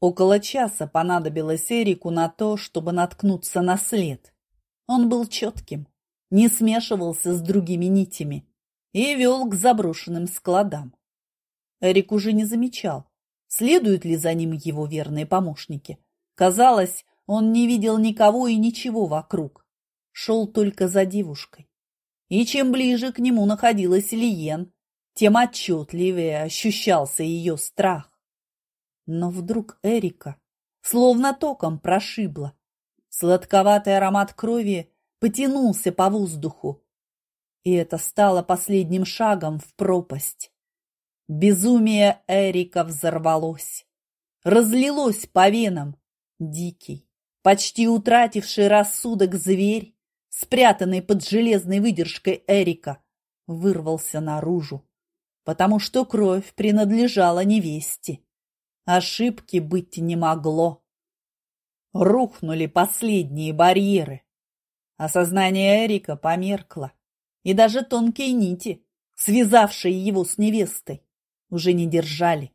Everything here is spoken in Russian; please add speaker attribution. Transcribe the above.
Speaker 1: Около часа понадобилось Эрику на то, чтобы наткнуться на след. Он был четким, не смешивался с другими нитями и вел к заброшенным складам. Эрик уже не замечал, следуют ли за ним его верные помощники. Казалось, он не видел никого и ничего вокруг, шел только за девушкой. И чем ближе к нему находилась Лиен, тем отчетливее ощущался ее страх. Но вдруг Эрика словно током прошибло. Сладковатый аромат крови потянулся по воздуху, и это стало последним шагом в пропасть. Безумие Эрика взорвалось, разлилось по венам. Дикий, почти утративший рассудок зверь, спрятанный под железной выдержкой Эрика, вырвался наружу, потому что кровь принадлежала невесте. Ошибки быть не могло. Рухнули последние барьеры. Осознание Эрика померкло, и даже тонкие нити, связавшие его с невестой, уже не держали.